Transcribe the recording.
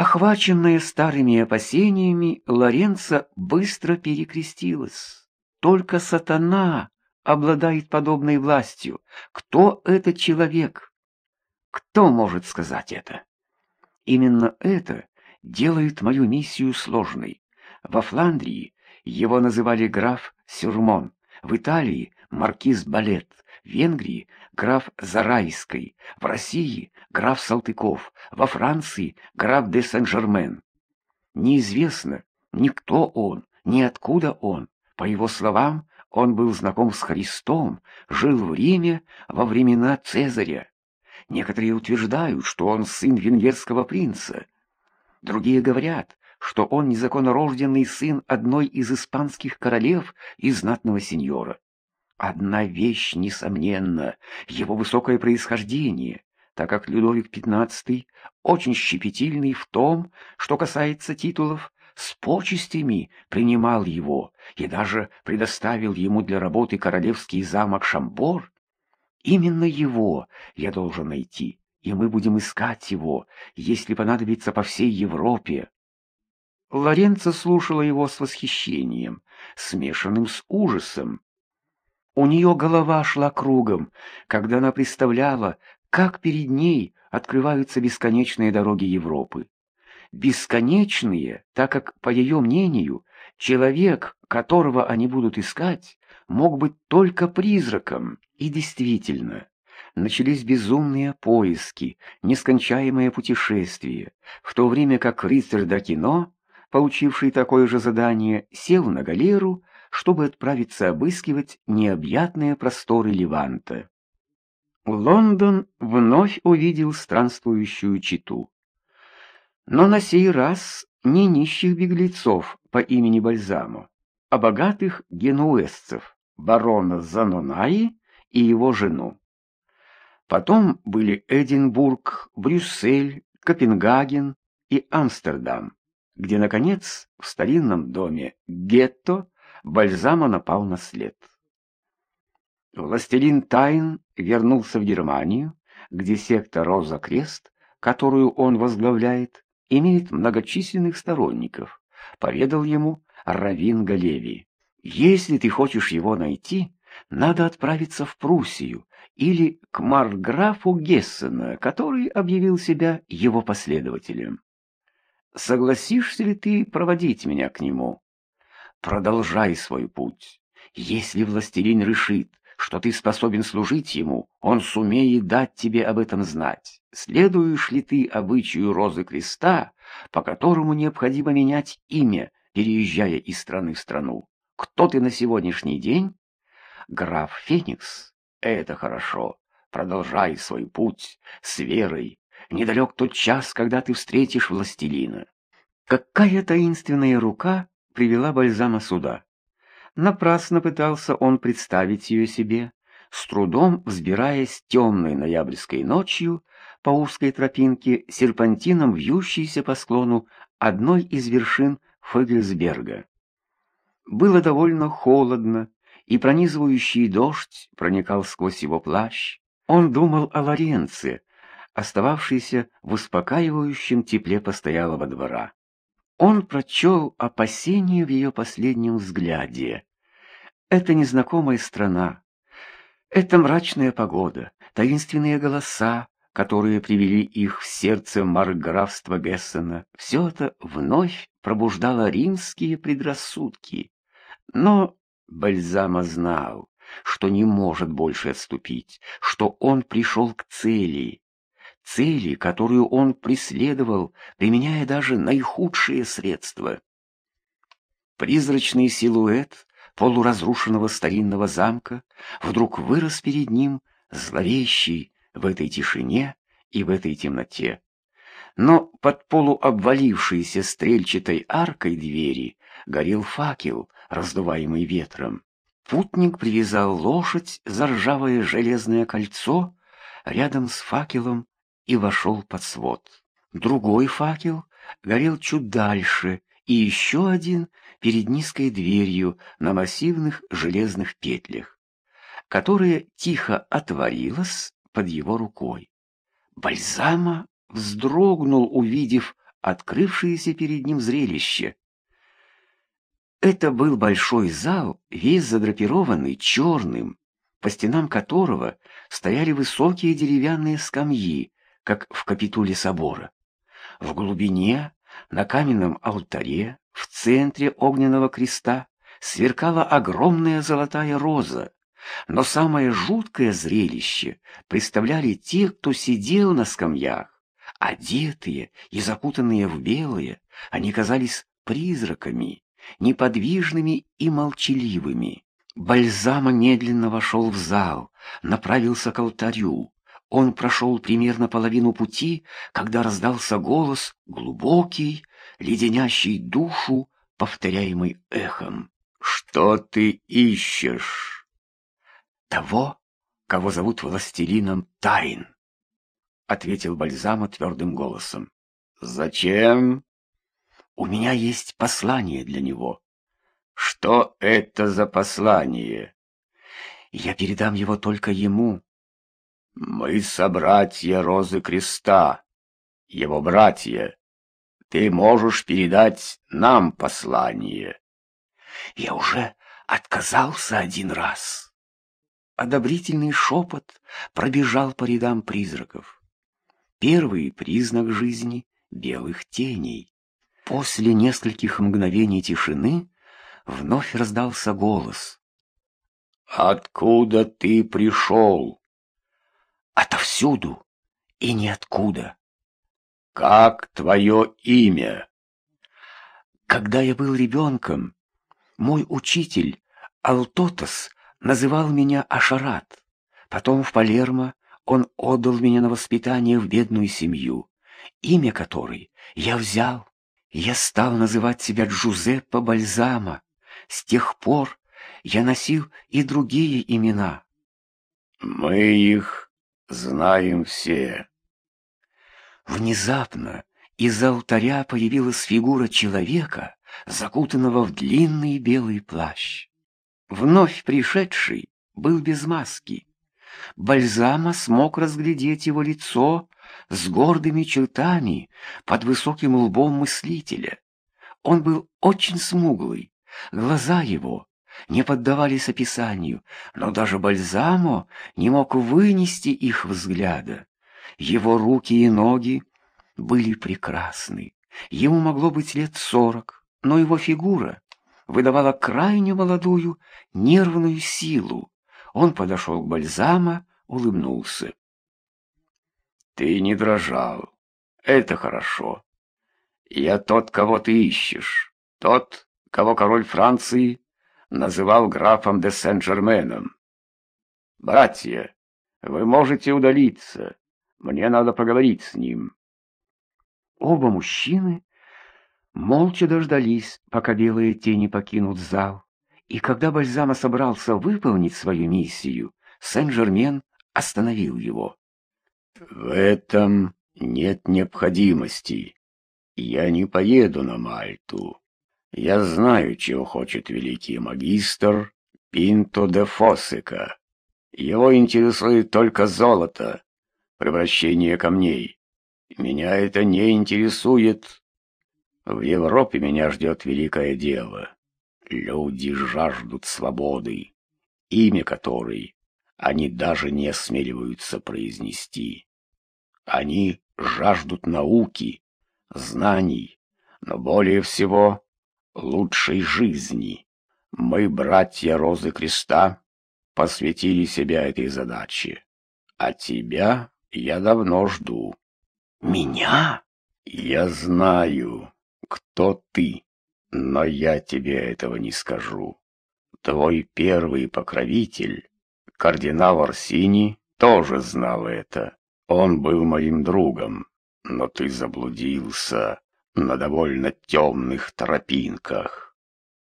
Охваченная старыми опасениями, Лоренца быстро перекрестилась. Только сатана обладает подобной властью. Кто этот человек? Кто может сказать это? Именно это делает мою миссию сложной. Во Фландрии его называли граф Сюрмон, в Италии — маркиз Балет, Венгрии — граф Зарайской, в России — граф Салтыков, во Франции — граф де Сен-Жермен. Неизвестно, ни кто он, ни откуда он. По его словам, он был знаком с Христом, жил в Риме во времена Цезаря. Некоторые утверждают, что он сын венгерского принца. Другие говорят, что он незаконнорожденный сын одной из испанских королев и знатного сеньора. Одна вещь, несомненно, его высокое происхождение, так как Людовик XV очень щепетильный в том, что касается титулов, с почестями принимал его и даже предоставил ему для работы королевский замок Шамбор. Именно его я должен найти, и мы будем искать его, если понадобится по всей Европе. Лоренцо слушала его с восхищением, смешанным с ужасом. У нее голова шла кругом, когда она представляла, как перед ней открываются бесконечные дороги Европы. Бесконечные, так как, по ее мнению, человек, которого они будут искать, мог быть только призраком. И действительно, начались безумные поиски, нескончаемые путешествия, в то время как рыцарь Дакино получивший такое же задание, сел на галеру, чтобы отправиться обыскивать необъятные просторы Леванта. Лондон вновь увидел странствующую читу. Но на сей раз не нищих беглецов по имени Бальзамо, а богатых генуэзцев, барона Занонаи и его жену. Потом были Эдинбург, Брюссель, Копенгаген и Амстердам где, наконец, в старинном доме гетто Бальзама напал на след. Властелин Тайн вернулся в Германию, где секта Роза Крест, которую он возглавляет, имеет многочисленных сторонников, поведал ему Равин Галеви. Если ты хочешь его найти, надо отправиться в Пруссию или к марграфу Гессена, который объявил себя его последователем. Согласишься ли ты проводить меня к нему? Продолжай свой путь. Если властелин решит, что ты способен служить ему, он сумеет дать тебе об этом знать. Следуешь ли ты обычаю Розы Креста, по которому необходимо менять имя, переезжая из страны в страну? Кто ты на сегодняшний день? Граф Феникс. Это хорошо. Продолжай свой путь с верой, Недалек тот час, когда ты встретишь властелина. Какая таинственная рука привела Бальзама сюда? Напрасно пытался он представить ее себе, с трудом взбираясь темной ноябрьской ночью по узкой тропинке, серпантином вьющейся по склону одной из вершин Фогельсберга. Было довольно холодно, и пронизывающий дождь проникал сквозь его плащ. Он думал о Лоренце, остававшийся в успокаивающем тепле постоялого двора. Он прочел опасение в ее последнем взгляде. Это незнакомая страна, это мрачная погода, таинственные голоса, которые привели их в сердце маркграфства Гессена, все это вновь пробуждало римские предрассудки. Но Бальзама знал, что не может больше отступить, что он пришел к цели, цели, которую он преследовал, применяя даже наихудшие средства. Призрачный силуэт полуразрушенного старинного замка вдруг вырос перед ним, зловещий в этой тишине и в этой темноте. Но под полуобвалившейся стрельчатой аркой двери горел факел, раздуваемый ветром. Путник привязал лошадь за ржавое железное кольцо рядом с факелом и вошел под свод. Другой факел горел чуть дальше, и еще один перед низкой дверью на массивных железных петлях, которая тихо отворилась под его рукой. Бальзама вздрогнул, увидев открывшееся перед ним зрелище. Это был большой зал, весь задрапированный черным, по стенам которого стояли высокие деревянные скамьи, как в капитуле собора. В глубине, на каменном алтаре, в центре огненного креста, сверкала огромная золотая роза. Но самое жуткое зрелище представляли те, кто сидел на скамьях. Одетые и закутанные в белые, они казались призраками, неподвижными и молчаливыми. Бальзама медленно вошел в зал, направился к алтарю. Он прошел примерно половину пути, когда раздался голос, глубокий, леденящий душу, повторяемый эхом. «Что ты ищешь?» «Того, кого зовут властелином тайн», — ответил Бальзама твердым голосом. «Зачем?» «У меня есть послание для него». «Что это за послание?» «Я передам его только ему». «Мы собратья Розы Креста, его братья. Ты можешь передать нам послание». Я уже отказался один раз. Одобрительный шепот пробежал по рядам призраков. Первый признак жизни белых теней. После нескольких мгновений тишины вновь раздался голос. «Откуда ты пришел?» «Отовсюду и ниоткуда». «Как твое имя?» Когда я был ребенком, мой учитель Алтотос называл меня Ашарат. Потом в Палермо он отдал меня на воспитание в бедную семью, имя которой я взял. Я стал называть себя Джузеппе Бальзама. С тех пор я носил и другие имена. Мы их знаем все. Внезапно из алтаря появилась фигура человека, закутанного в длинный белый плащ. Вновь пришедший был без маски. Бальзама смог разглядеть его лицо с гордыми чертами под высоким лбом мыслителя. Он был очень смуглый, глаза его не поддавались описанию, но даже Бальзамо не мог вынести их взгляда. Его руки и ноги были прекрасны. Ему могло быть лет сорок но его фигура выдавала крайне молодую нервную силу. Он подошел к Бальзама, улыбнулся. «Ты не дрожал. Это хорошо. Я тот, кого ты ищешь. Тот, кого король Франции называл графом де Сен-Жерменом. Братья, вы можете удалиться. Мне надо поговорить с ним». Оба мужчины молча дождались, пока белые тени покинут зал. И когда Бальзама собрался выполнить свою миссию, Сен-Жермен остановил его. «В этом нет необходимости. Я не поеду на Мальту. Я знаю, чего хочет великий магистр Пинто де Фоссека. Его интересует только золото, превращение камней. Меня это не интересует, в Европе меня ждет великое дело. Люди жаждут свободы, имя которой они даже не осмеливаются произнести. Они жаждут науки, знаний, но более всего лучшей жизни. Мы, братья Розы Креста, посвятили себя этой задаче. А тебя я давно жду. Меня? Я знаю кто ты, но я тебе этого не скажу. Твой первый покровитель, кардинал Арсини, тоже знал это. Он был моим другом, но ты заблудился на довольно темных тропинках.